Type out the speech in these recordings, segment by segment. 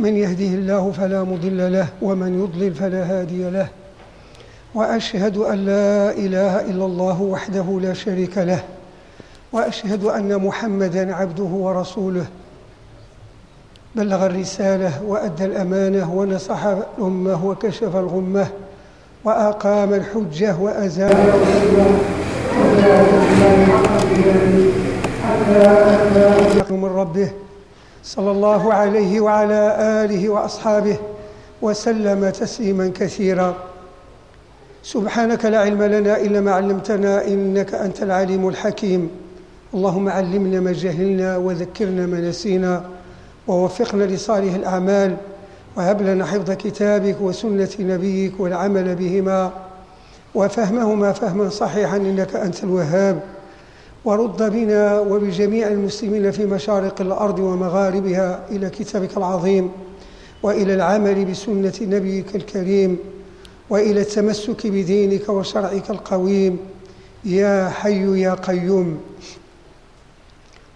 من يهده الله فلا مضل له ومن يضلل فلا هادي له. وأشهد أن لا إله إلا الله وحده لا شريك له. وأشهد أن محمدا عبده ورسوله. بلغ الرسالة وأدى الأمانة ونصح الأمة وكشف الغمة وأقام الحجة وأزال من ربه صلى الله عليه وعلى آله وأصحابه وسلم تسليما كثيرا. سبحانك لا علم لنا إلا ما علمتنا إنك أنت العليم الحكيم. اللهم علمنا ما جهلنا وذكرنا ما نسينا ووفقنا لصالح الأعمال وهب لنا حفظ كتابك وسنة نبيك والعمل بهما وفهمهما فهما صحيحا إنك أنت الوهاب. ورد بنا وبجميع المسلمين في مشارق الأرض ومغاربها إلى كتابك العظيم وإلى العمل بسنة نبيك الكريم وإلى التمسك بدينك وشرعك القويم. يا حي يا قيوم.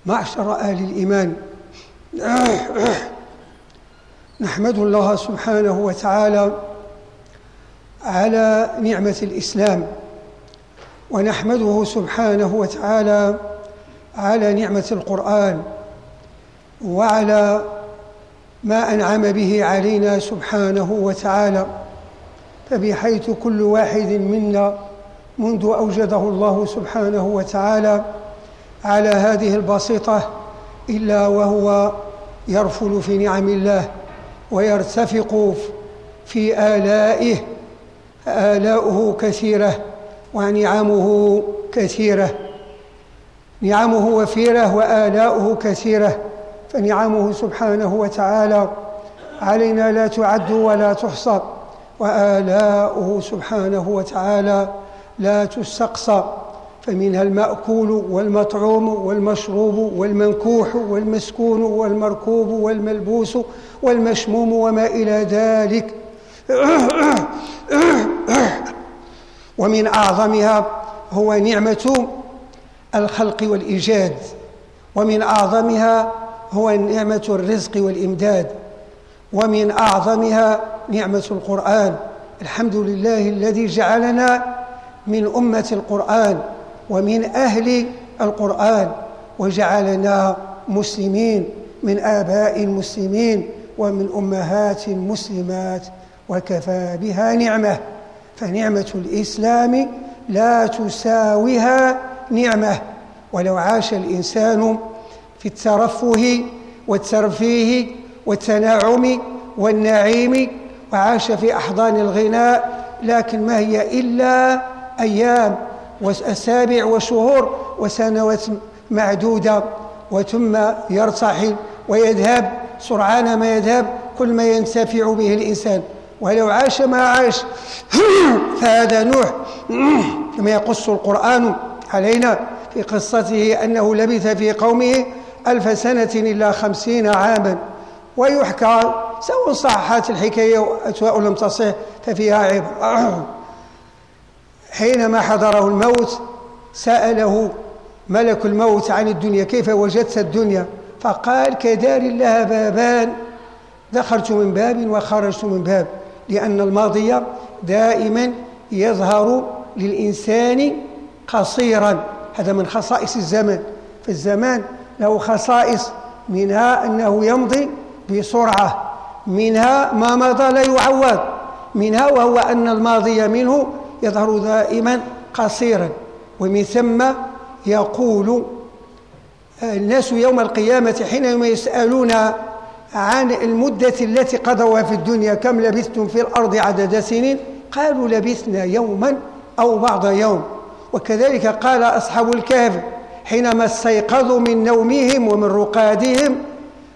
معشر أهل الإيمان. نحمد الله سبحانه وتعالى على نعمة الإسلام. ونحمده سبحانه وتعالى على نعمة القرآن وعلى ما أنعم به علينا سبحانه وتعالى. فبحيث كل واحد منا منذ أوجده الله سبحانه وتعالى على هذه البسيطة إلا وهو يرفل في نعم الله ويرتفق في آلائه آلاؤه كثيرة. ونعمه كثيرة. نعمه وفيرة وآلاؤه كثيرة. فنعمه سبحانه وتعالى. علينا لا تعد ولا تحصى. وآلاؤه سبحانه وتعالى لا تستقصى. فمنها المأكول والمطعوم والمشروب والمنكوح والمسكون والمركوب والملبوس والمشموم وما إلى ذلك. ومن أعظمها هو نعمة الخلق والإيجاد. ومن أعظمها هو نعمة الرزق والإمداد. ومن أعظمها نعمة القرآن. الحمد لله الذي جعلنا من أمة القرآن ومن أهل القرآن وجعلنا مسلمين من آباء مسلمين ومن أمهات مسلمات وكفى بها نعمة. فنعمة الإسلام لا تساويها نعمة. ولو عاش الإنسان في الترفه والترفيه والتنعم والنعيم وعاش في أحضان الغناء لكن ما هي إلا أيام وأسابيع وشهور وسنوات معدودة. وثم يرتحل ويذهب سرعان ما يذهب كل ما ينتفع به الإنسان. ولو عاش ما عاش. فهذا نوح. كما يقص القرآن علينا في قصته أنه لبث في قومه ألف سنة إلا خمسين عاما. ويحكى سواء صحت الحكاية أو لم تصح ففيها عبر. حينما حضره الموت سأله ملك الموت عن الدنيا كيف وجدت الدنيا؟ فقال كدار لها بابان. دخلت من باب وخرجت من باب. لأن الماضي دائما يظهر للإنسان قصيرا. هذا من خصائص الزمن. فالزمان له خصائص منها أنه يمضي بسرعة منها ما مضى لا يعوض منها وهو أن الماضي منه يظهر دائما قصيرا. ومن ثم يقول الناس يوم القيامة حينما يسألون عن المدة التي قضوها في الدنيا كم لبثتم في الأرض عدد سنين؟ قالوا لبثنا يوما أو بعض يوم. وكذلك قال أصحاب الكهف حينما استيقظوا من نومهم ومن رقادهم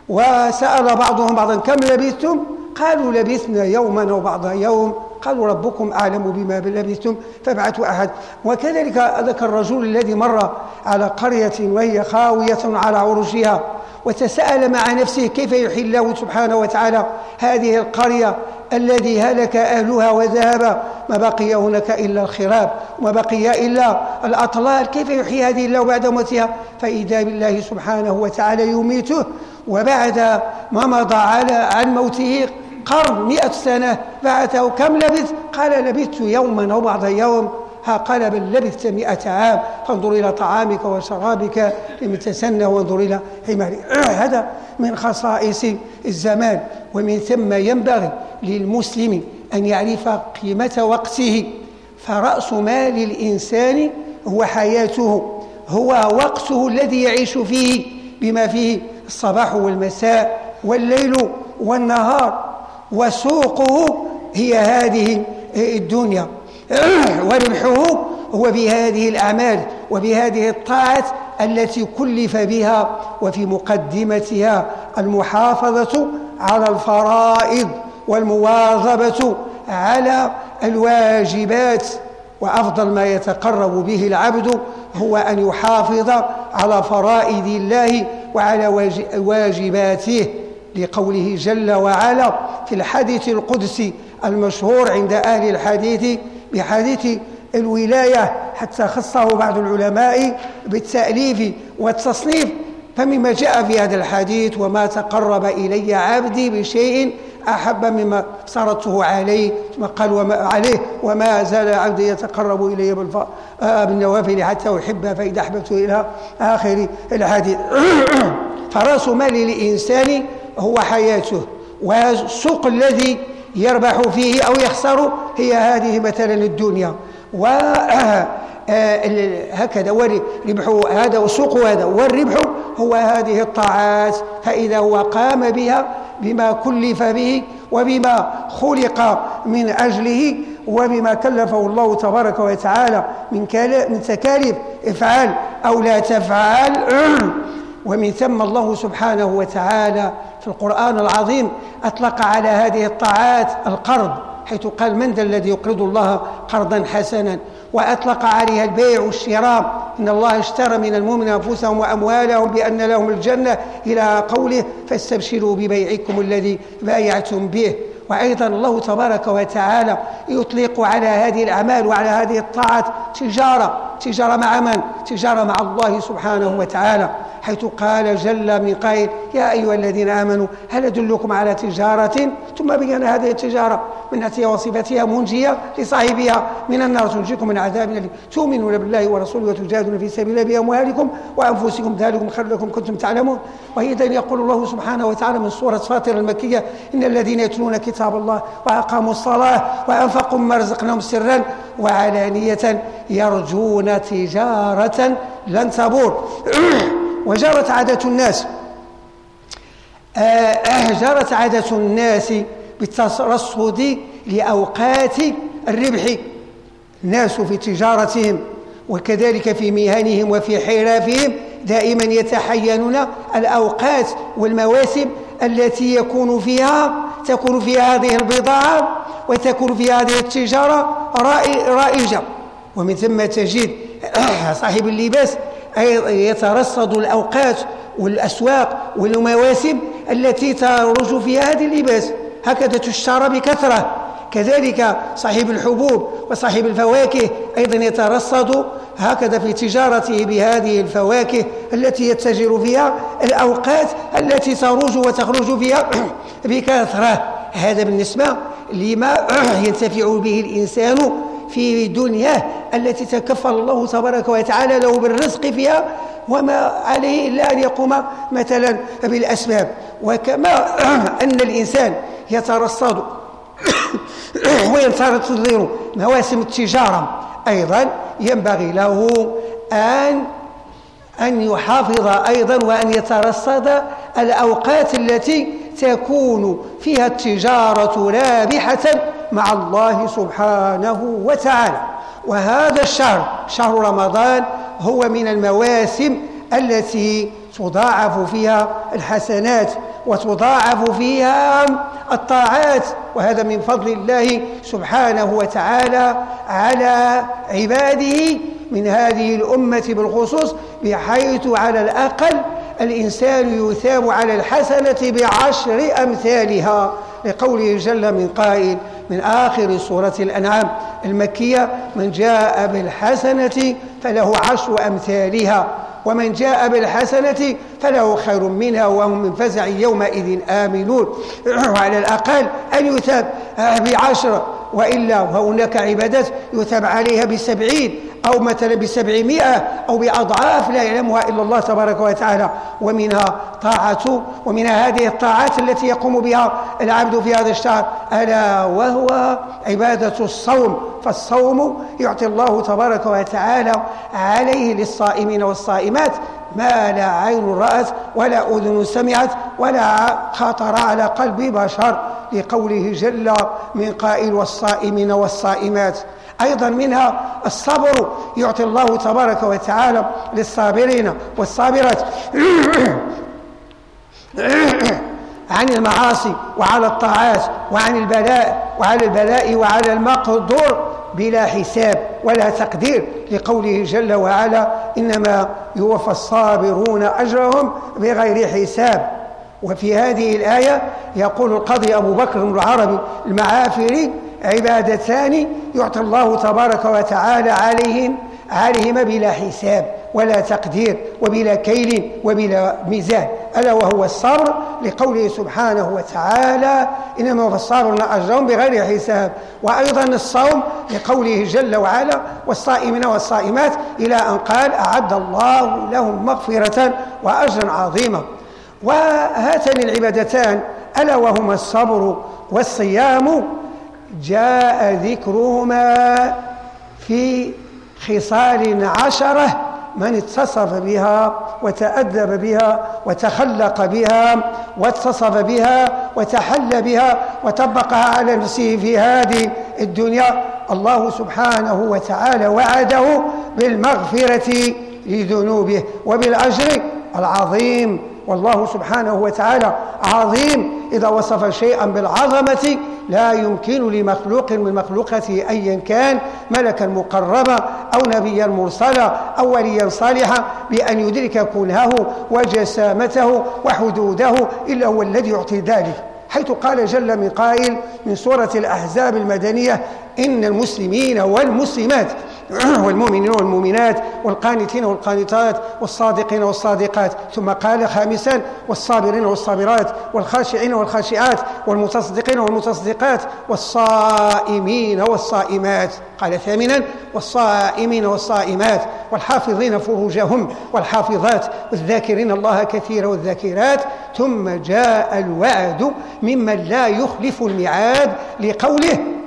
وسأل بعضهم بعضا كم لبثتم؟ قالوا لبثنا يوما أو بعض يوم. قالوا ربكم أعلم بما لبثتم فابعثوا أحد. وكذلك ذكر الرجل الذي مر على قرية وهي خاوية على عروشها وتساءل مع نفسه كيف يحيي الله سبحانه وتعالى هذه القرية الذي هلك أهلها وذهب. ما بقي هناك إلا الخراب وما بقي إلا الأطلال. كيف يحيي هذه الله بعد موتها؟ فإذا بالله سبحانه وتعالى يميته وبعد ما مضى على عن موته قرن مئة سنة بعثه كم لبث قال لبثت يوما أو بعض يوم. ها قال بل لبثت مئة عام. فانظر إلى طعامك وشرابك لم تسنى وانظر إلى حمارك. هذا من خصائص الزمان. ومن ثم ينبغي للمسلم أن يعرف قيمة وقته. فرأس مال الإنسان هو حياته. هو وقته الذي يعيش فيه بما فيه الصباح والمساء والليل والنهار. وسوقه هي هذه الدنيا. وربحه هو بهذه الأعمال وبهذه الطاعات التي كلف بها وفي مقدمتها المحافظة على الفرائض والمواظبة على الواجبات. وأفضل ما يتقرب به العبد هو أن يحافظ على فرائض الله وعلى واجباته. لقوله جل وعلا في الحديث القدسي المشهور عند أهل الحديث بحديث الولاية حتى خصه بعض العلماء بالتأليف والتصنيف. فمما جاء في هذا الحديث وما تقرب إلي عبدي بشيء أحب مما افترضته عليه ثم قال وما عليه وما زال عبدي يتقرب إلي آه، بالنوافل حتى أحبه فإذا أحببته إلى آخر الحديث. فرأس مال الإنسان هو حياته والسوق الذي يربح فيه أو يخسر هي هذه مثلا الدنيا. و آه، هكذا وربح هذا وسوق هذا والربح هو هذه الطاعات. فإذا هو قام بها بما كلف به وبما خلق من أجله وبما كلفه الله تبارك وتعالى من من تكاليف افعل أو لا تفعل. ومن ثم الله سبحانه وتعالى في القرآن العظيم أطلق على هذه الطاعات القرض حيث قال من ذا الذي يقرض الله قرضا حسنا؟ وأطلق عليها البيع والشراء. إن الله اشترى من المؤمن أنفسهم وأموالهم بأن لهم الجنة. إلى قوله فاستبشروا ببيعكم الذي بايعتم به. وأيضا الله تبارك وتعالى يطلق على هذه الأعمال وعلى هذه الطاعات تجارة تجارة مع من؟ تجارة مع الله سبحانه وتعالى. حيث قال جل من قائل يا أيها الذين آمنوا هل أدلكم على تجارة؟ ثم بين هذه التجارة من أتي وصفتها منجية لصاحبها. من النار تنجيكم من عذاب أليم. تؤمنون بالله ورسوله وتجاهدون في سبيل الله بأموالكم وأنفسكم. ذلكم خير لكم كنتم تعلمون. وإذا يقول الله سبحانه وتعالى من سورة فاطر المكية إن الذين يتلون كتاب الله وأقاموا الصلاة وأنفقوا مما رزقناهم سرا وعلانية يرجون تجارة لن تبور. وجرت عادة الناس. آه، آه، جرت عادة الناس بالترصد لأوقات الربح. الناس في تجارتهم وكذلك في مهنهم وفي حرفهم دائما يتحينون الأوقات والمواسم التي يكون فيها تكون فيها هذه البضاعة وتكون فيها هذه التجارة رائجة. ومن ثم تجد صاحب اللباس يترصد الأوقات والأسواق والمواسم التي تروج فيها هذه اللباس هكذا تشترى بكثرة. كذلك صاحب الحبوب وصاحب الفواكه أيضا يترصد هكذا في تجارته بهذه الفواكه التي يتجر فيها الأوقات التي تروج وتخرج فيها بكثرة. هذا بالنسبة لما ينتفع به الإنسان في دنياه التي تكفل الله تبارك وتعالى له بالرزق فيها وما عليه إلا أن يقوم مثلا بالأسباب. وكما أن الإنسان يترصد وينتظر مواسم التجارة. أيضا ينبغي له أن أن يحافظ أيضا وأن يترصد الأوقات التي تكون فيها التجارة رابحة مع الله سبحانه وتعالى. وهذا الشهر شهر رمضان هو من المواسم التي تضاعف فيها الحسنات وتضاعف فيها الطاعات. وهذا من فضل الله سبحانه وتعالى على عباده من هذه الأمة بالخصوص بحيث على الأقل الإنسان يثاب على الحسنة بعشر أمثالها. لقوله جل من قائل من آخر سورة الأنعام المكية من جاء بالحسنة فله عشر أمثالها ومن جاء بالحسنة فله خير منها وهم من فزع يومئذ آمنون. وعلى الأقل أن يثاب بعشر وإلا فهناك عبادات يثاب عليها بسبعين. أو مثلا بسبعمائة أو بأضعاف لا يعلمها إلا الله تبارك وتعالى. ومنها طاعة ومنها هذه الطاعات التي يقوم بها العبد في هذا الشهر. ألا وهو عبادة الصوم. فالصوم يعطي الله تبارك وتعالى عليه للصائمين والصائمات ما لا عين رأت ولا أذن سمعت ولا خطر على قلب بشر لقوله جل من قائل والصائمين والصائمات. أيضا منها الصبر يعطي الله تبارك وتعالى للصابرين والصابرات. عن المعاصي وعلى الطاعات وعن البلاء وعلى البلاء وعلى المقدور بلا حساب ولا تقدير لقوله جل وعلا إنما يوفى الصابرون أجرهم بغير حساب. وفي هذه الآية يقول القاضي أبو بكر العربي المعافري عبادتان يعطي الله تبارك وتعالى عليهم عليهما بلا حساب ولا تقدير وبلا كيل وبلا ميزان. ألا وهو الصبر لقوله سبحانه وتعالى إنما الصابرون أجرهم بغير حساب. وأيضا الصوم لقوله جل وعلا والصائمين والصائمات إلى أن قال أعد الله لهم مغفرة وأجرا عظيما. وهاتان العبادتان ألا وهما الصبر والصيام جاء ذكرهما في خصال عشرة من اتصف بها وتأدب بها وتخلق بها واتصف بها وتحل بها وطبقها على نفسه في هذه الدنيا. الله سبحانه وتعالى وعده بالمغفرة لذنوبه وبالأجر العظيم. والله سبحانه وتعالى عظيم إذا وصف شيئا بالعظمة لا يمكن لمخلوق من مخلوقته أيا كان ملكا مقربا أو نبيا مرسلا أو وليا صالحا بأن يدرك كنهه وجسامته وحدوده إلا هو الذي يعطي ذلك. حيث قال جل من قائل من سورة الأحزاب المدنية إن المسلمين والمسلمات والمؤمنين والمؤمنات والقانتين والقانتات والصادقين والصادقات ثم قال خامسا والصابرين والصابرات والخاشعين والخاشعات والمتصدقين والمتصدقات والصائمين والصائمات. قال ثامنا والصائمين والصائمات والحافظين فروجهم والحافظات والذاكرين الله كثيرا والذاكرات. ثم جاء الوعد ممن لا يخلف الميعاد لقوله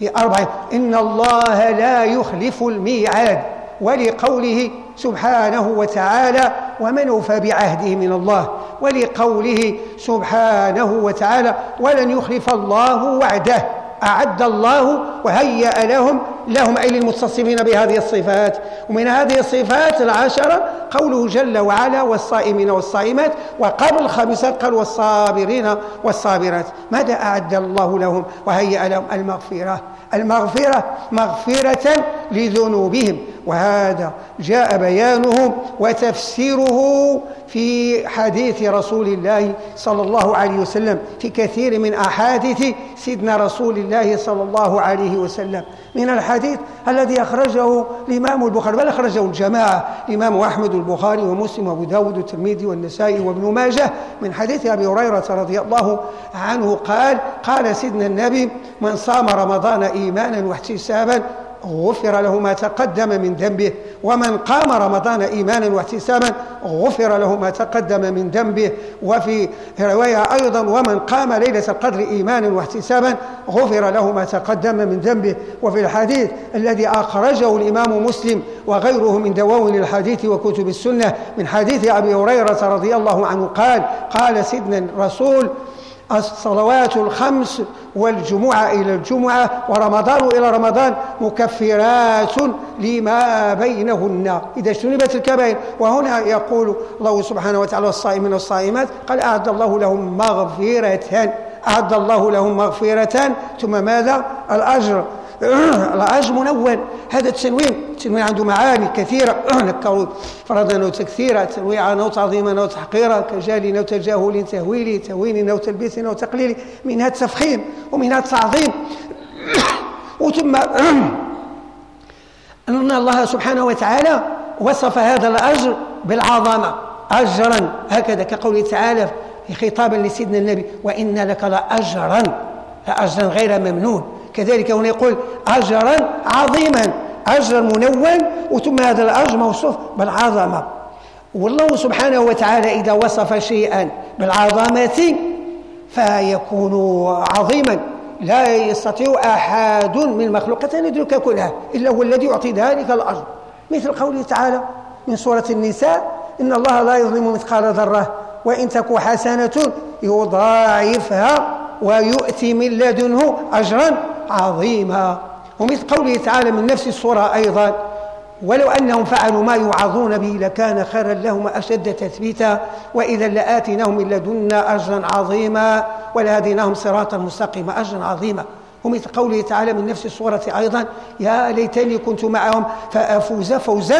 في أربعة إن الله لا يخلف الميعاد ولقوله سبحانه وتعالى ومن أوفى بعهده من الله ولقوله سبحانه وتعالى ولن يخلف الله وعده. أعد الله وهيأ لهم لهم أي للمتصفين بهذه الصفات. ومن هذه الصفات العشرة قوله جل وعلا والصائمين والصائمات وقبل الخامسات قال والصابرين والصابرات. ماذا أعد الله لهم؟ وهيأ لهم المغفرة. المغفرة مغفرة لذنوبهم. وهذا جاء بيانه وتفسيره في حديث رسول الله صلى الله عليه وسلم في كثير من أحاديث سيدنا رسول الله صلى الله عليه وسلم. من الحديث الذي أخرجه الإمام البخاري بل أخرجه الجماعة الإمام أحمد البخاري ومسلم وأبو داود والترمذي والنسائي وابن ماجه. من حديث أبي هريرة رضي الله عنه قال قال سيدنا النبي من صام رمضان إيمانا واحتسابا غفر له ما تقدم من ذنبه ومن قام رمضان إيمانا واحتسابا غفر له ما تقدم من ذنبه. وفي رواية أيضا ومن قام ليلة القدر إيمانا واحتسابا غفر له ما تقدم من ذنبه. وفي الحديث الذي أخرجه الإمام مسلم وغيره من دواون الحديث وكتب السنة من حديث أبي هريرة رضي الله عنه قال قال سيدنا الرسول الصلوات الخمس والجمعة إلى الجمعة ورمضان إلى رمضان مكفرات لما بينهن. إذا اجتنبت الكبائر وهنا يقول الله سبحانه وتعالى الصائمين والصائمات قال أعد الله لهم مغفرة. أعد الله لهم مغفرة. ثم ماذا؟ الأجر. الأجر منون. هذا التنوين التنوين عنده معاني كثيرة. نكروا فرضا أو تكثيرا تنويعا أو تعظيما أو تحقيرا كجال أو تجاهل تهويلي تهوين أو تلبيس أو تقليل منها التفخيم ومنها التعظيم. وثم أن الله سبحانه وتعالى وصف هذا الأجر بالعظمة. أجرا. هكذا كقوله تعالى في خطابا لسيدنا النبي وإن لك لأجرا. لأجرا غير ممنون. كذلك هنا يقول أجرا عظيما أجر منون وثم هذا الأجر موصوف بالعظمة. والله سبحانه وتعالى إذا وصف شيئا بالعظمة فيكون عظيما. لا يستطيع أحد من المخلوقات أن يدرك كلها إلا هو الذي يعطي ذلك الأجر. مثل قوله تعالى من سورة النساء إن الله لا يظلم مثقال ذرة وإن تك حسنة يضاعفها ويؤتي من لدنه أجرا عظيما ومثل قوله تعالى من نفس الصورة أيضا ولو أنهم فعلوا ما يوعظون به لكان خيرا لهم أشد تثبيتا وإذا لآتيناهم من لدنا أجرا عظيما ولهديناهم صراطا مستقيما. أجرا عظيما. ومثل قوله تعالى من نفس الصورة أيضا يا ليتني كنت معهم فأفوز فوزا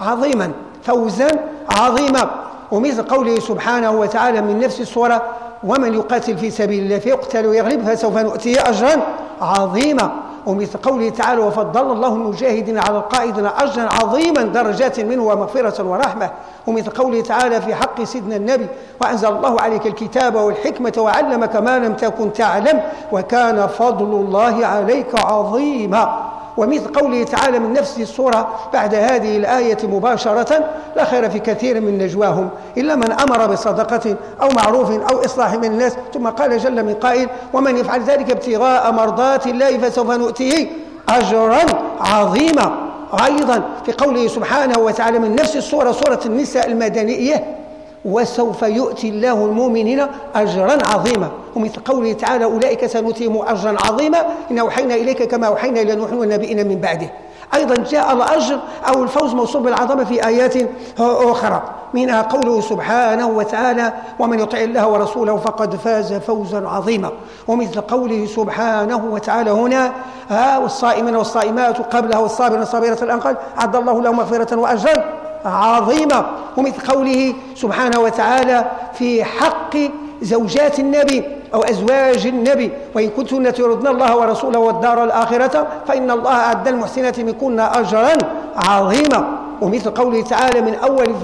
عظيما. فوزا عظيما. ومثل قوله سبحانه وتعالى من نفس الصورة ومن يقاتل في سبيل الله فيقتل ويغلب فسوف نؤتيه أجرا عظيما. ومثل قوله تعالى وفضل الله المجاهدين على القائدين أجرا عظيما درجات منه ومغفرة ورحمة. ومثل قوله تعالى في حق سيدنا النبي وأنزل الله عليك الكتاب والحكمة وعلمك ما لم تكن تعلم وكان فضل الله عليك عظيما. ومثل قوله تعالى من نفس الصورة بعد هذه الآية مباشرة لا خير في كثير من نجواهم إلا من أمر بصدقة أو معروف أو إصلاح من الناس ثم قال جل من قائل ومن يفعل ذلك ابتغاء مرضات الله فسوف نؤتيه أجرا عظيما. أيضا في قوله سبحانه وتعالى من نفس الصورة صورة النساء المدنية وسوف يؤتي الله المؤمنين أجرا عظيما. ومثل قوله تعالى أولئك سنؤتيهم أجرا عظيما. إن أوحينا إليك كما أوحينا إلى نوح والنبيين من بعده. أيضا جاء الأجر أو الفوز موصوف بالعظمة في آيات أخرى. منها قوله سبحانه وتعالى ومن يطع الله ورسوله فقد فاز فوزا عظيما. ومثل قوله سبحانه وتعالى هنا ها والصائمين والصائمات قبلها والصابرين والصابرات الأنقل عد الله لهم مغفرة وأجرا. عظيمة ومثل قوله سبحانه وتعالى في حق زوجات النبي أو أزواج النبي وإن كنتن تردن الله ورسوله والدار الآخرة فإن الله أعد المحسنات منكن أجرا عظيما. ومثل قوله تعالى من أول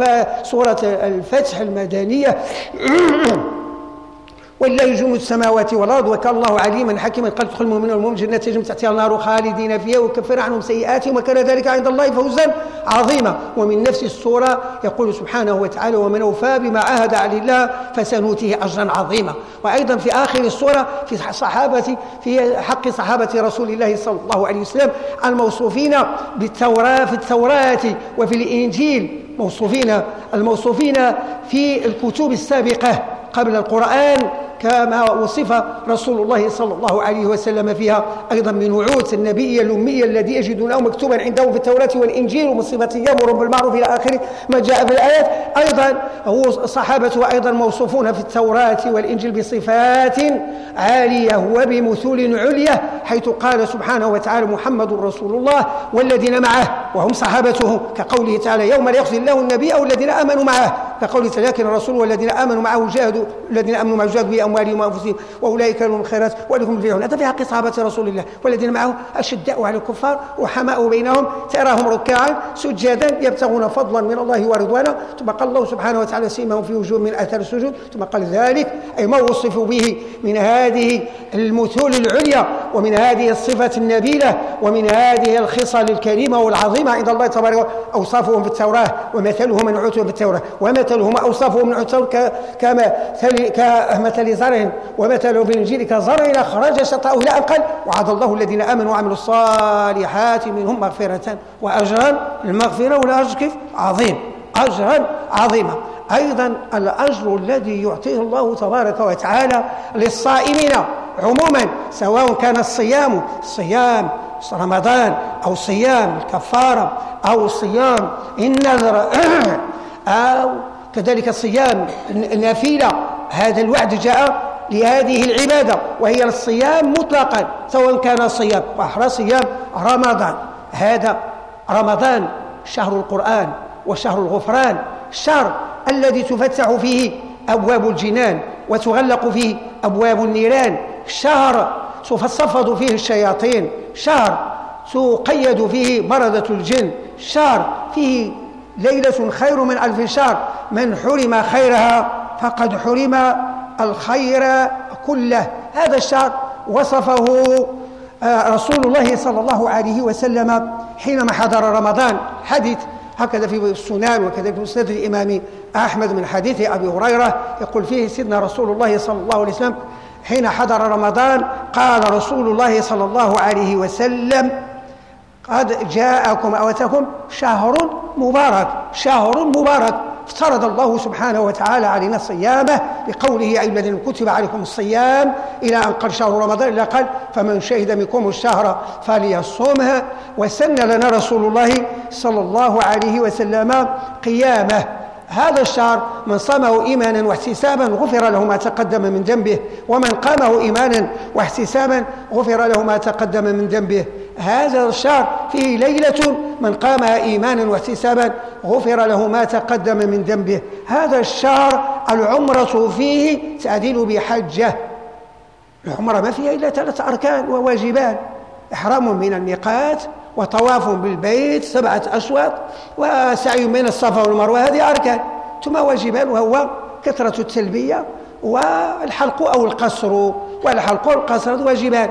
سورة الفتح المدنية ولله جنود السماوات والأرض وكان الله عليما حكيما. قد ادخل المؤمنون والمؤمنين جنات تجري تحتها النار خالدين فيها وكفر عنهم سيئاتهم وكان ذلك عند الله فوزا عظيما. ومن نفس السوره يقول سبحانه وتعالى ومن أوفى بما عاهد عليه الله فسنؤتيه أجرا عظيما. وأيضا في آخر السوره في صحابه في حق صحابة رسول الله صلى الله عليه وسلم الموصوفين بالتوراه في التوراة وفي الإنجيل. موصوفين الموصوفين في الكتب السابقة قبل القرآن. كما وصف رسول الله صلى الله عليه وسلم فيها. أيضا من وعود النبي الأمي الذي يجدونه مكتوبا عندهم في التوراة والإنجيل ومن صفة يأمر بالمعروف إلى آخره. ما جاء في الآيات. أيضا هو صحابته أيضا موصوفون في التوراة والإنجيل بصفات عالية وبمثول عليا حيث قال سبحانه وتعالى محمد رسول الله والذين معه وهم صحابته كقوله تعالى يوم لا يخزي الله النبي أو الذين آمنوا معه. كقوله تعالى لكن الرسول والذين آمنوا معه جاهدوا الذين آمنوا معه جاهدوا بأموالهم وأنفسهم وأولئك لهم الخيرات ولهم المفلحون هذا في حق صحابة رسول الله والذين معه أشداء على الكفار وحماء بينهم تراهم ركعا سجدا يبتغون فضلا من الله ورضوانا. ثم قال الله سبحانه وتعالى سيماهم في وجوه من أثر السجود. ثم قال ذلك أي ما وصفوا به من هذه المثول العليا ومن هذه الصفة النبيلة ومن هذه الخصال الكريمة والعظيمة عند الله تبارك أوصافهم في التوراة ومثلهم من عتوا في التوراة ومثلهم أوصافهم من عتوا كمثل زرع ومثله في الإنجيل كزرع شطأه إلى أن قال وعد الله الذين آمنوا وعملوا الصالحات منهم مغفرة وأجرا المغفرة والأجر كيف؟ عظيم أجرا عظيما. أيضا الأجر الذي يعطيه الله تبارك وتعالى للصائمين عموما سواء كان الصيام صيام رمضان أو صيام الكفارة أو صيام النذر أو كذلك صيام النافلة. هذا الوعد جاء لهذه العبادة وهي الصيام مطلقا سواء كان صيام وأحرى صيام رمضان. هذا رمضان شهر القرآن وشهر الغفران الشهر الذي تفتح فيه أبواب الجنان وتغلق فيه أبواب النيران. شهر تفصفد فيه الشياطين شهر تقيد فيه مردة الجن شهر فيه ليلة خير من ألف شهر. من حرم خيرها فقد حرم الخير كله. هذا الشهر وصفه آه، رسول الله صلى الله عليه وسلم حينما حضر رمضان. حديث هكذا في السنان وكذلك في مسند الإمام أحمد من حديث أبي هريرة. يقول فيه سيدنا رسول الله صلى الله عليه وسلم حين حضر رمضان قال رسول الله صلى الله عليه وسلم قد جاءكم أو أتاكم شهر مبارك شهر مبارك. افترض الله سبحانه وتعالى علينا صيامه بقوله يا الذين كتب عليكم الصيام إلى أن قال شهر رمضان إلى قال فمن شهد منكم الشهر فليصومها وسن لنا رسول الله صلى الله عليه وسلم قيامه. هذا الشهر من صامه إيمانا واحتسابا غفر له ما تقدم من ذنبه ومن قامه إيمانا واحتسابا غفر له ما تقدم من ذنبه هذا الشهر فيه ليلة من قامها إيمانا واحتسابا غفر له ما تقدم من ذنبه هذا الشهر العمرة فيه تعديل بحجة. العمرة ما فيها إلا ثلاث أركان وواجبان. إحرام من الميقات وطواف بالبيت سبعة أشواط وسعي بين الصفا والمروة هذه أركان. ثم واجبان وهو كثرة التلبية والحلق أو القصر. والحلق والقصر واجبان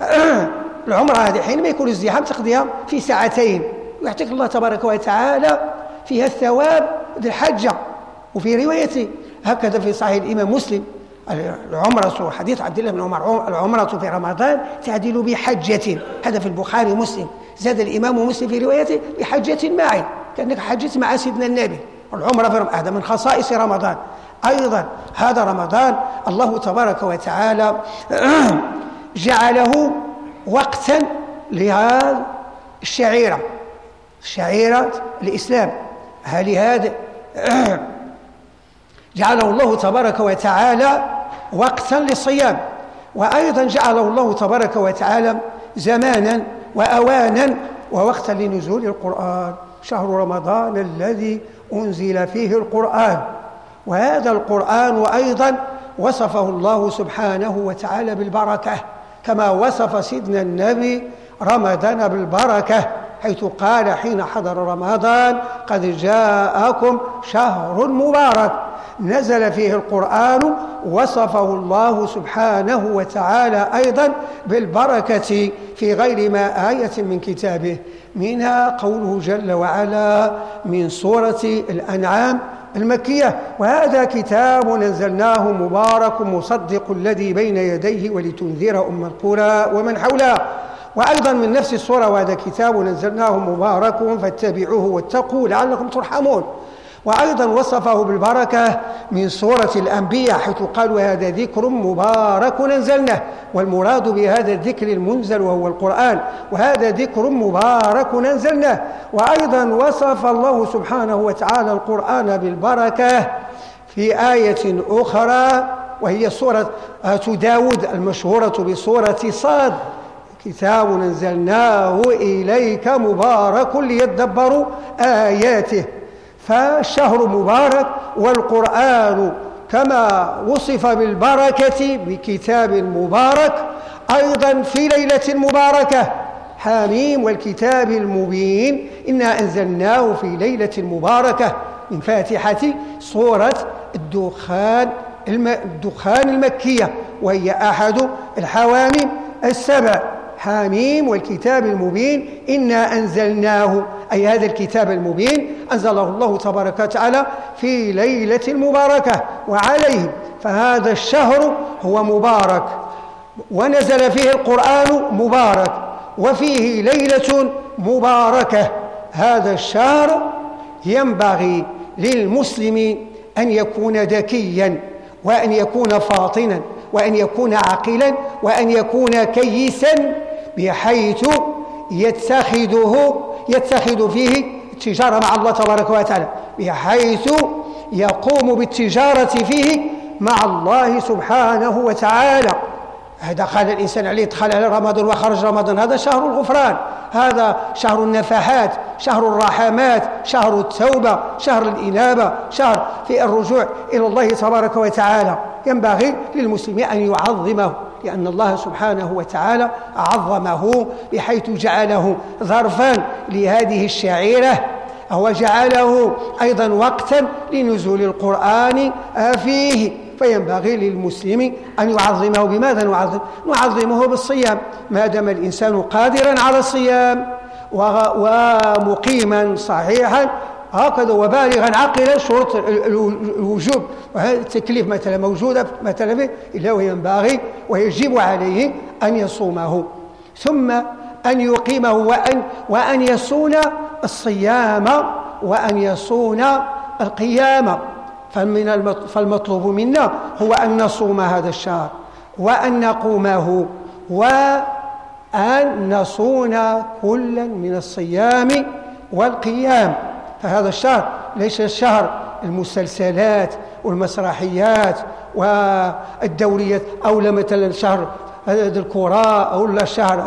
العمرة هذه حينما يكون الزحام تقضيها في ساعتين. ويعطيك الله تبارك وتعالى فيها الثواب الحجة. وفي رواية هكذا في صحيح الإمام مسلم العمرة حديث عبد الله بن عمر العمرة في رمضان تعدل بحجة. هذا في البخاري ومسلم. زاد الإمام مسلم في روايته بحجة معي كأنك حجت مع سيدنا النبي. العمرة في رمضان هذا من خصائص رمضان. أيضا هذا رمضان الله تبارك وتعالى جعله وقتا لهذا الشعيرة شعيرة الإسلام. هل هذا جعله الله تبارك وتعالى وقتا للصيام؟ وأيضا جعله الله تبارك وتعالى زمانا وأوانا ووقتا لنزول القرآن شهر رمضان الذي أنزل فيه القرآن. وهذا القرآن أيضا وصفه الله سبحانه وتعالى بالبركة كما وصف سيدنا النبي رمضان بالبركة حيث قال حين حضر رمضان قد جاءكم شهر مبارك نزل فيه القرآن وصفه الله سبحانه وتعالى أيضا بالبركة في غير ما آية من كتابه منها قوله جل وعلا من سورة الأنعام المكية وهذا كتاب نزلناه مبارك مصدق الذي بين يديه ولتنذر أم القرى ومن حولها وأيضا من نفس الصورة وهذا كتاب نزلناه مبارك فاتبعوه واتقوا لعلكم ترحمون وأيضا وصفه بالبركة من سورة الأنبياء حيث قال وهذا ذكر مبارك أنزلناه والمراد بهذا الذكر المنزل وهو القرآن وهذا ذكر مبارك أنزلناه. وأيضا وصف الله سبحانه وتعالى القرآن بالبركة في آية أخرى وهي سورة داود المشهورة بسورة صاد كتاب أنزلناه إليك مبارك ليدبروا آياته. فالشهر مبارك والقرآن كما وصف بالبركة بكتاب مبارك أيضا في ليلة مباركة حاميم والكتاب المبين إنا أنزلناه في ليلة مباركة من فاتحة سورة الدخان الدخان المكية وهي أحد الحواميم السبع. حاميم والكتاب المبين. إنا أنزلناه أي هذا الكتاب المبين. أنزله الله تبارك وتعالى في ليلة مباركة وعليه. فهذا الشهر هو مبارك. ونزل فيه القرآن مبارك. وفيه ليلة مباركة. هذا الشهر ينبغي للمسلم أن يكون ذكيا وأن يكون فاطنا وأن يكون عاقلا وأن يكون كيسا. بحيث يتخذه يتخذ فيه التجارة مع الله تبارك وتعالى بحيث يقوم بالتجارة فيه مع الله سبحانه وتعالى. هذا قال الإنسان عليه دخل على رمضان وخرج رمضان هذا شهر الغفران. هذا شهر النفحات شهر الرحمات شهر التوبة شهر الإنابة شهر في الرجوع إلى الله تبارك وتعالى. ينبغي للمسلم أن يعظمه لأن الله سبحانه وتعالى عظمه بحيث جعله ظرفا لهذه الشعيرة هو جعله أيضا وقتا لنزول القرآن فيه. فينبغي للمسلم أن يعظمه بماذا نعظم؟ نعظمه بالصيام. ما دام الإنسان قادرا على الصيام ومقيما صحيحا هكذا وبالغا عاقلا شروط الوجوب. التكليف مثلا موجودة مثلا إلا وينبغي ويجب عليه أن يصومه. ثم أن يقيمه وأن, وأن يصون الصيام وأن يصون القيام. فمن فالمطلوب منا هو أن نصوم هذا الشهر وأن نقومه وأن نصون كلا من الصيام والقيام. فهذا الشهر ليس شهر المسلسلات والمسرحيات والدوريات أو مثلا شهر الكرة أو لا شهر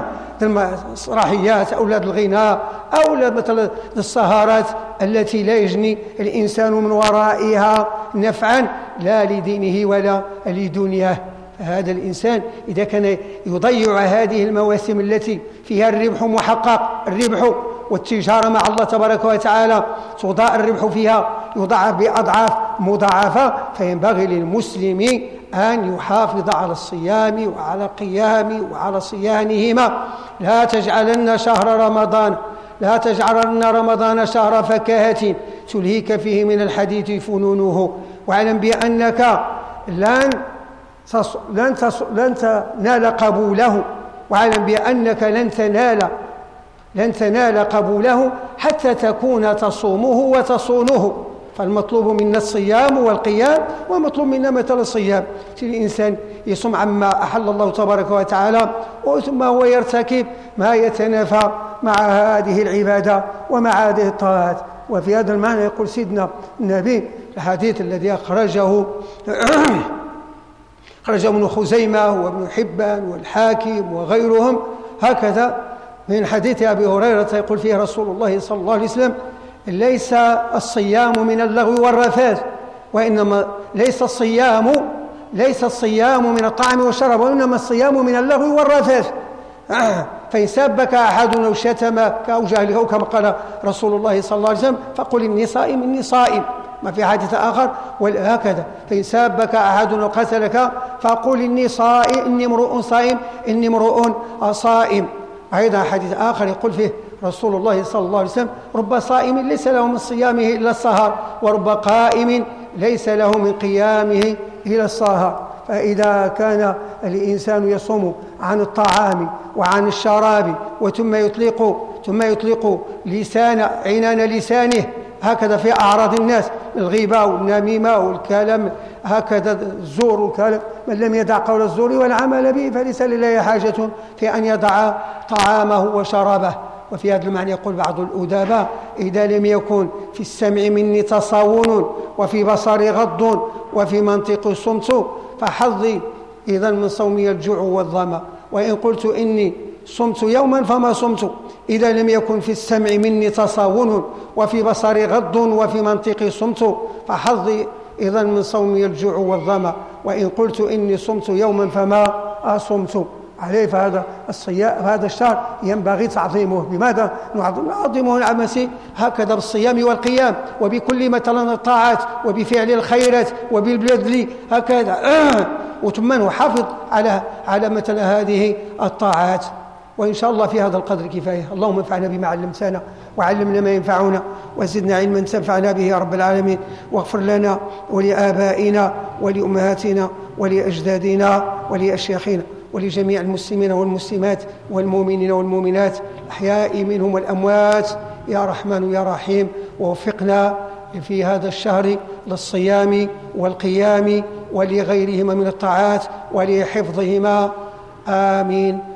المسرحيات أولاد الغناء أو مثلا السهرات التي لا يجني الإنسان من ورائها نفعا لا لدينه ولا لدنياه. هذا الإنسان إذا كان يضيع هذه المواسم التي فيها الربح محقق الربح والتجارة مع الله تبارك وتعالى تضاع الربح فيها يضاعف بأضعاف مضاعفة فينبغي للمسلم أن يحافظ على الصيام وعلى القيام وعلى صيانهما لا تجعلن شهر رمضان لا تجعلن رمضان شهر فكاهة. تلهيك فيه من الحديث فنونه. واعلم بأنك لن لن لن تنال قبوله. واعلم بأنك لن تنال لن تنال قبوله حتى تكون تصومه وتصونه فالمطلوب منا الصيام والقيام ومطلوب منا مثل الصيام. الإنسان يصوم عما أحل الله تبارك وتعالى ثم هو يرتكب ما يتنافى مع هذه العبادة ومع هذه الطاعات. وفي هذا المعنى يقول سيدنا النبي الحديث الذي أخرجه خرجه ابن خزيمة وابن حبان والحاكم وغيرهم. هكذا من حديث أبي هريرة يقول فيه رسول الله صلى الله عليه وسلم ليس الصيام من اللغو والرفاث وإنما ليس الصيام ليس الصيام من الطعام والشراب وإنما الصيام من اللغو والرفاث. فإن سابك أحد أو شتمك أو جهلك أو كما قال رسول الله صلى الله عليه وسلم فقل إني صائم إني صائم. ما في حديث آخر هكذا. فإن سابك أحد أو قتلك فقل إني صائم إني امرؤ صائم إني امرؤ صائم. أيضا حديث آخر يقول فيه رسول الله صلى الله عليه وسلم رب صائم ليس له من صيامه إلا السهر ورب قائم ليس له من قيامه إلى السهر. فإذا كان الإنسان يصوم عن الطعام وعن الشراب وثم يطلق ثم يطلق لسان عنان لسانه هكذا في أعراض الناس الغيبة والنميمة والكلام هكذا الزور والكلام من لم يدع قول الزور والعمل به فليس لله حاجة في أن يضع طعامه وشرابه. وفي هذا المعنى يقول بعض الأدباء إذا لم يكن في السمع مني تصاون وفي بصري غض وفي منطق صمت فحظي إذا من صومي الجوع والظمأ. وإن قلت إني صمت يوما فما صمت. إذا لم يكن في السمع مني تصاون وفي بصري غض وفي منطقي صمت فحظي إذا من صومي الجوع والظمأ. وإن قلت إني صمت يوما فما أصمت. عليه فهذا الصيام هذا الشهر ينبغي تعظيمه. بماذا؟ نعظمه العمسي هكذا بالصيام والقيام. وبكل مثلا الطاعات. وبفعل الخيرات. وبالبذل. هكذا. وثم نحافظ على على مثل هذه الطاعات. وإن شاء الله في هذا القدر كفاية. اللهم انفعنا بما علمتنا. وعلمنا ما ينفعنا وزدنا علما تنفعنا به يا رب العالمين. واغفر لنا ولآبائنا ولأمهاتنا ولأجدادنا ولأشياخنا ولجميع المسلمين والمسلمات والمؤمنين والمؤمنات. الأحياء منهم والأموات يا رحمن يا رحيم ووفقنا في هذا الشهر للصيام والقيام ولغيرهما من الطاعات ولحفظهما. آمين.